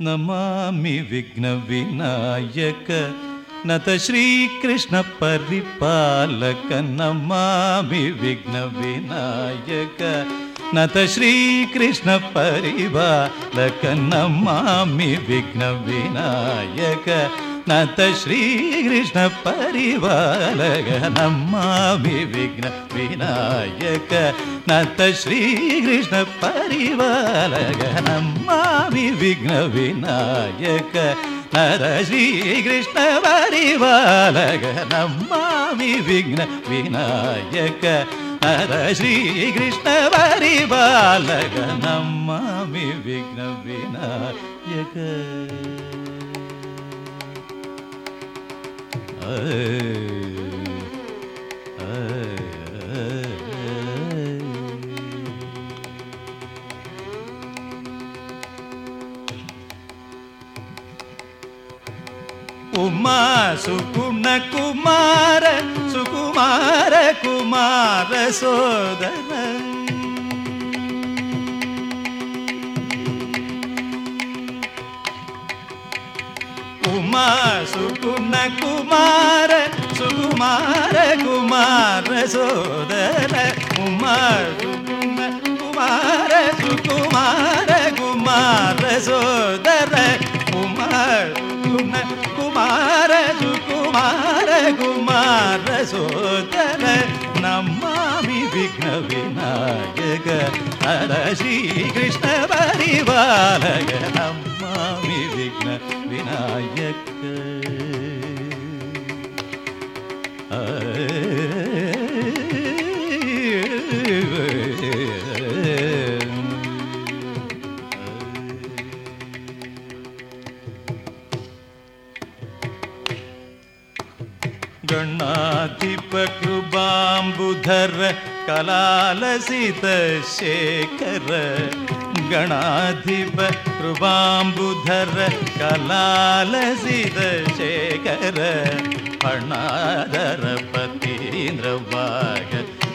नमामि विघ्नविनायक। नत श्रीकृष्णपरिपालक नमामि विघ्नविनायक। नत श्रीकृष्णपरिपालक नमामि विघ्नविनायक। నత శ్రీకృష్ణ పరివాలక నమ్మామి విఘ్న వినాయక నత శ్రీకృష్ణ పరివాలక నమ్మామి విఘ్న వినాయక నర శ్రీకృష్ణ పరివాలక నమ్మామి విఘ్న వినాయక నర శ్రీకృష్ణ పరివాలక నమ్మామి విఘ్న వినాయక உமா சுகுண குமார சுகுமார குமார சோதர కుమార్ సుగుణ కుమార సుకుమార కుమార సోదర కుమార్ సుగుణ కుమార సుకుమార కుమార సోదర కుమార్ సుగుణ కుమార సుకుమార కుమార సోదర నమ్మామి విఘ్న వినాయక र श्रीकृष्ण विघ्न विनायक विनायकिपकृबाम्बुधर् कलालसितशेखर गणाधिप कृपाम्बुधर कलालसितशेखर कला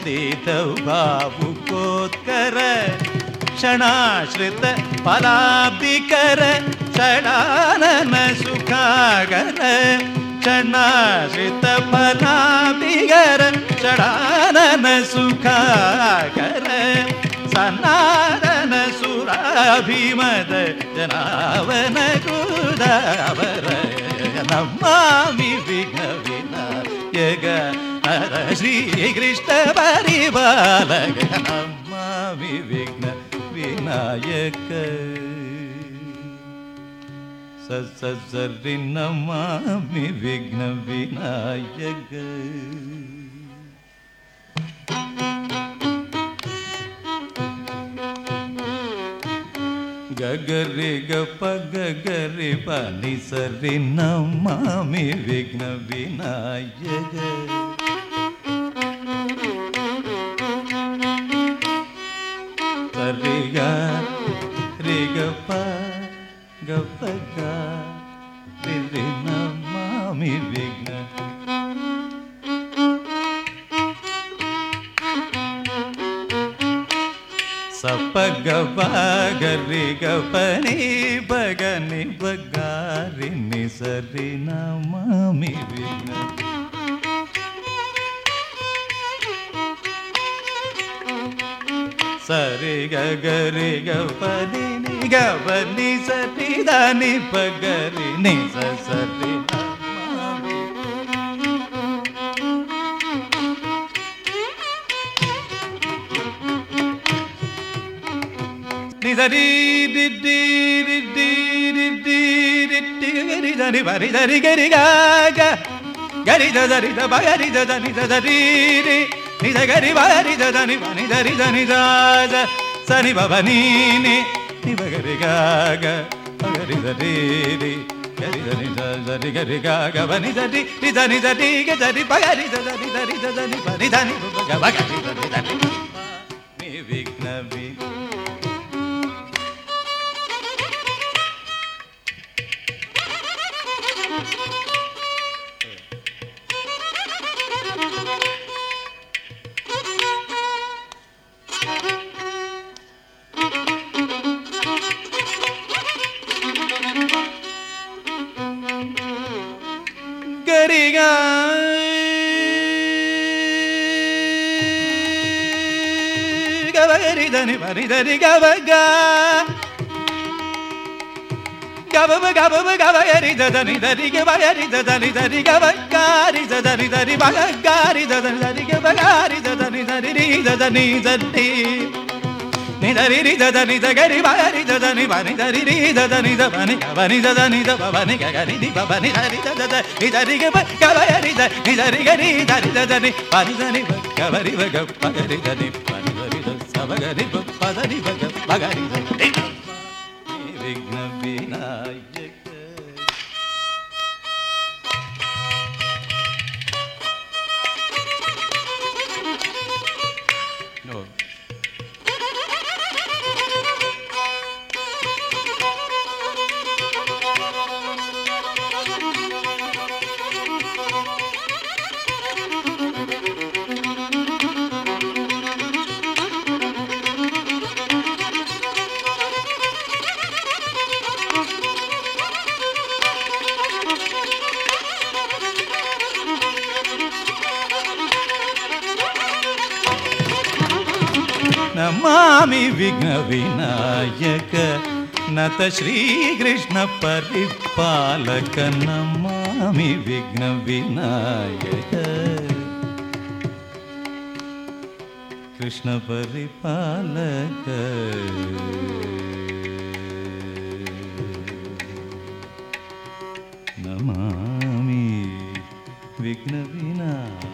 लित क्षणाश्रित फलाब्धिकर षडानन सुखागर क्षणाश्रित पलादि చడానన సుఖాకర సన్నాదన సురాభిమద జనావన కుదావర నమ్మామి విఘవిన యగ శ్రీకృష్ణ పరిబాలగ నమ్మామి విఘ్న వినాయక. సరి నమ్మామి విఘ్న వినాయక. ಗಗರಿ ಗಪ ಗಗರಿ ಪನಿ ಸರಿ ನಮಾಮಿ ವಿಘ್ನ ವಿನಾಯಕ ಸರಿಗ ರಿ ಗಪ ಗಪ ಗ ಸಪ ಗಪ ಗರಿ ಗಪನಿ ಬಗನಿ ಬಗಾರಿ ನಿ ಸರಿ ನಮಾಮಿ ವಿಘ್ನ ಸರಿ ಗರಿ ಗಪನಿ ನಿ ಗಪನಿ ಸರಿ ದಾನಿ ಪಗರಿ ನಿ ಸ ಸರಿ నిదరి దిద్ది దిద్ది దిద్ది దిద్ది గరి దని బరి దరి గరి గాగ గరి దరి ద బగరి దని దరి రి నిద గరి బరి దని బని దరి దని దాజ సని బబని ని ని బగరి గాగ బగరి దరి రి గరి దని దరి గరి గాగ బని దరి రి దని దరి గ దరి బగరి దరి దరి దని బని దని బగ బగరి దరి దరి మీ విఘ్న వి గవరిదని మరిదని గవగా గబబ గబబ గవరి దదని దరి గవరి దదని దరి గవగారి దదని దరి బగగారి దదని దరి గవగారి దదని దరి రి దదని దరి నిదరి రి దదని దగరి బగరి దదని బని దరి రి దదని దబని గబని దదని దబని గగరి ది బబని దరి దద నిదరి గబ గవరి ద నిదరి గరి దరి దదని బని దని గవరి బగ బగరి దని బని magari bagari bagari bagari bagari Shrikrishna परिपालक Namami विघ्न विनाय कृष्ण परिपालक। नमामि विघ्न विना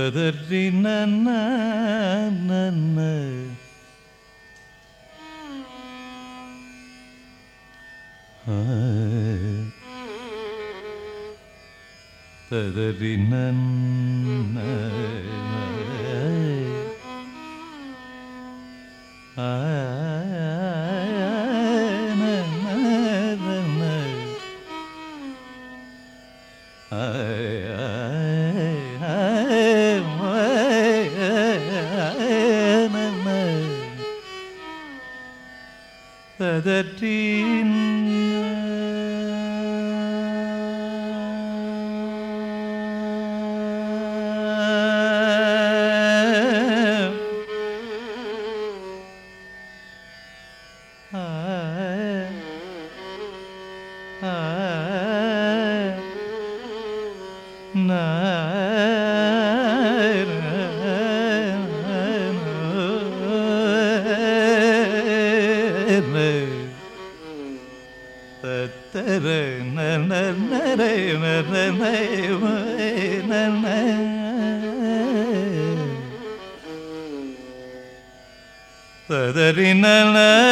تذري نانا آه. تذري na na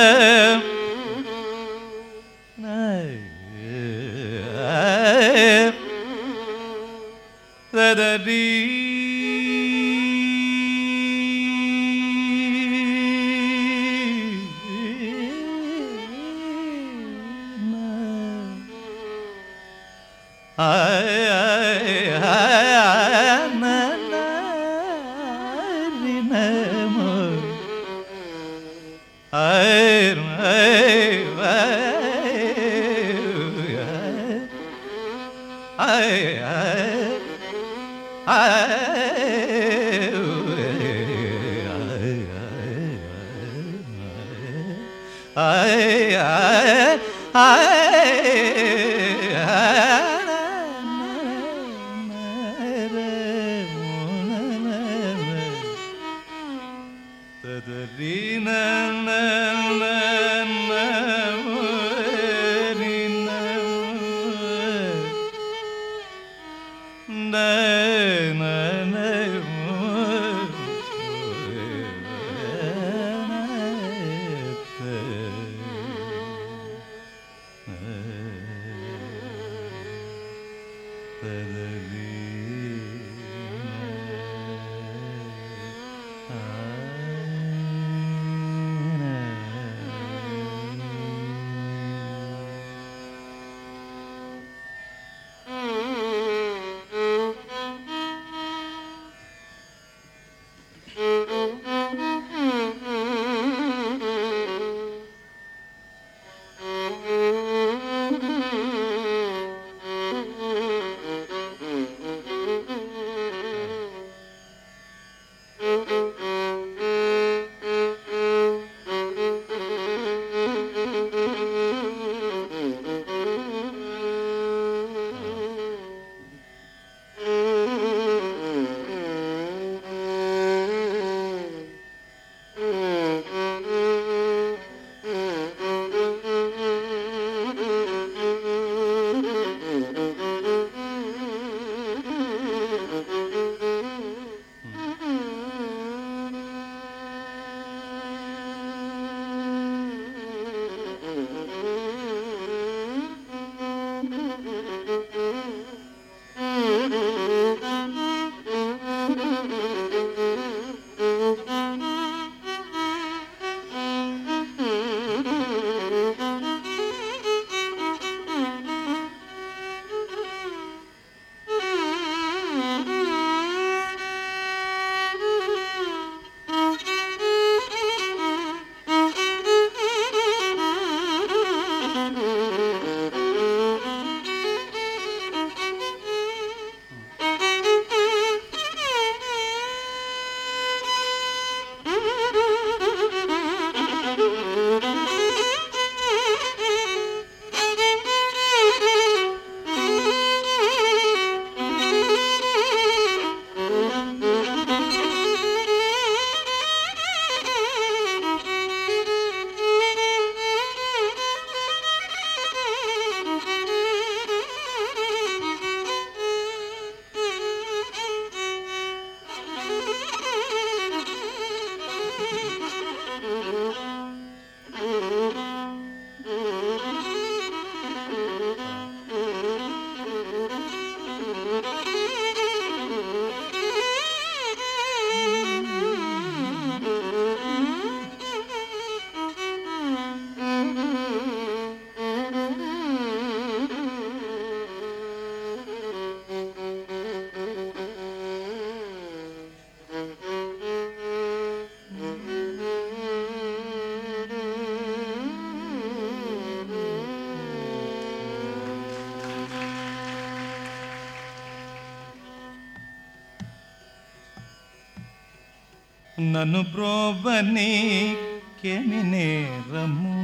నను బ్రోవని కేమి నేరము?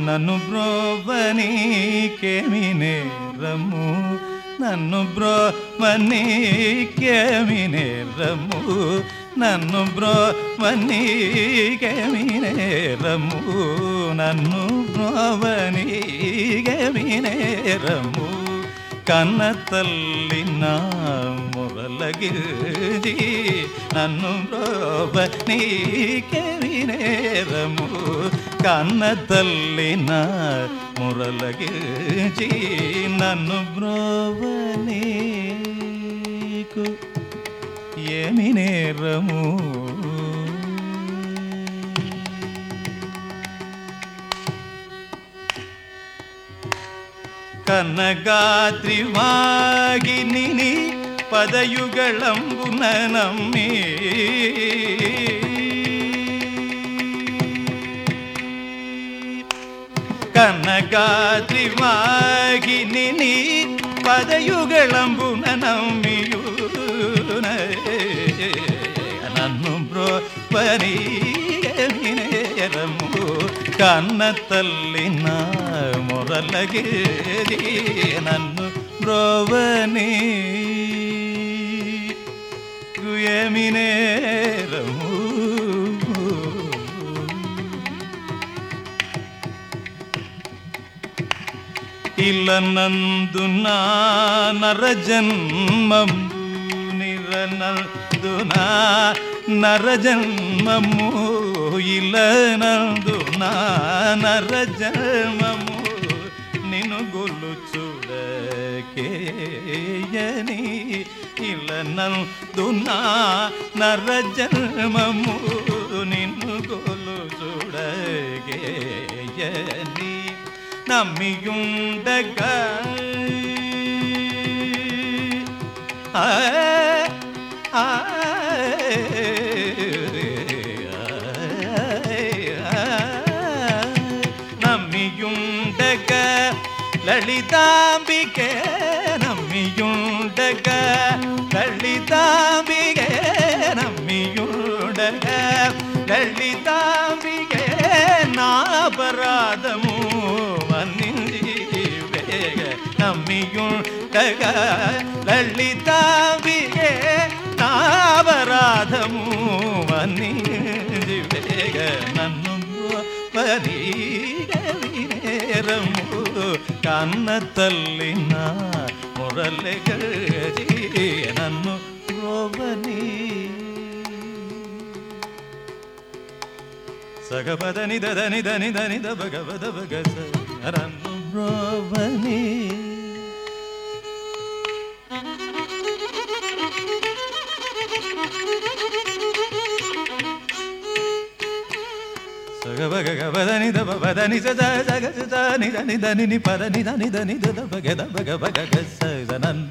నన్ను బ్రోవని కేమి నేరము? నన్ను బ్రోవని కేమి నేరము? నన్ను బ్రోవని కేమి నేరము? నన్ను బ్రోవని కేమి నేరము? ಕನ್ನತಲ್ಲಿನ ಮುರಲಗಿರಿ ನನ್ನು ರೋಬ ನೀ ಕೆವಿನೇರಮು ಕನ್ನತಲ್ಲಿನ ಮುರಲಗಿರಿ ನನ್ನು ಬ್ರೋವನೇಕು ಯಮಿನೇರಮೂ బ్రోవ నీకు ఏమి నేరము ಕನಗಾದ್ರಿವಾಗಿನಿ ಪದಯುಗಳಂಬುನ ನಮ್ಮಿ ಕನಗಾದ್ರಿವಾಗಿನಿ ಪದಯುಗಳಂಬುನ ನಮ್ಮಿಯೂ నన్ను బ్రోపరీరము కన్న తల్లి నా మొరలగేది నన్ను బ్రోవని గుయమినేరము ఇలనందున నరజన్మము నిరనందున నరజన్మము ఇలనందున నరజన్మము ఇలనందున నరజన్మము నిన్ను గొల్లు చూడకేయని నమ్మియుండగా ఆ ఆ నమ్మియుండగ லலிதாம்பிகே நம்மியுடக லலிதாம்பிகே நாபராதமு வன்னிந்திவேக நம்மியுடக லலிதாம்பிகே நாபராதமு வன்னிந்திவேக நன்னொன்று பரீகவிநேரமு கண்ணத்தல்லினா முரலுகஜி நன்னு Sagapadani dadani dani dadani dani dani dani dani dani dani dani dani dani dani dani dani dani dani dani dani dani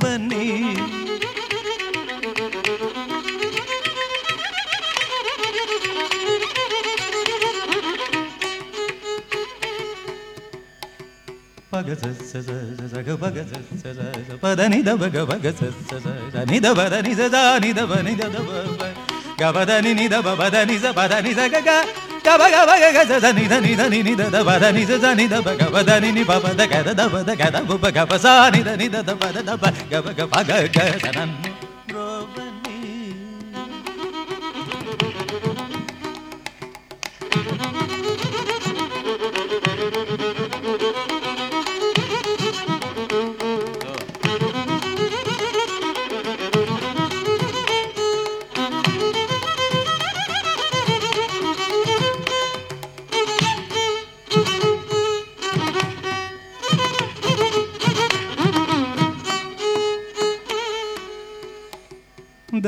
dani పదని ద భగ భగ స స స స ని ద పదని స ద ని ద పని ద ద ప ప గ పదని ని ద ప పదని స పదని స గ గ గ ప గ ప గ గ స స ని ద ని ద ని ని ద ద పదని స స ని ద ప గ పదని ని ప ప ద గ ద ద ప ద గ ద పు ప గ ప స ని ద ని ద ద ప ద ద ప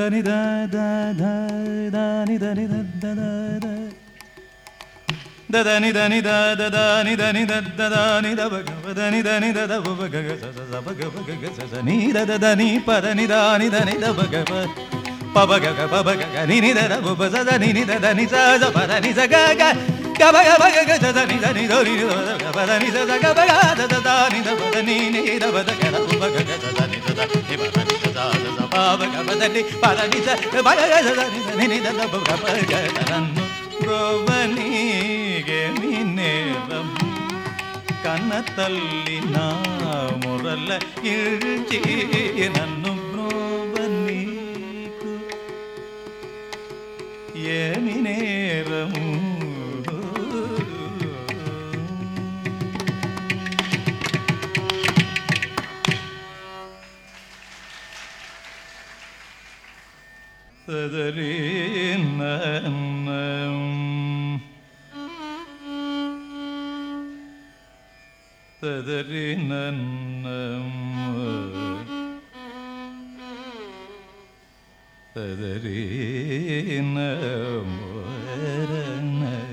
da ni da da da da ni da ni da da da da da da ni da ni da da da ni da ni da da da ni da ba ga da ni da ni da da ba ga ga sa sa ba ga ba ga ga sa sa ni da da da ni pa da ni da ni da ni da ba ga ba pa ba ga ga pa ba ga ga ni ni da da ba ba sa da ni ni da da ni sa sa pa da ni sa ga ga ga ba ga ba ga ga sa sa ni da ni do ni do ga ba da ni sa sa ga ba ga da da da ni da ba da ni ni da ba da ga da ba ga ga sa sa ni da da ni ba da నన్ను బ్రోవనీగే నేరం కన్న తల్లి నా మురల ఇల్చి నన్ను బ్రోవనీకు Trinnenem. Trinnenem. Trinnenem. Trinnenem.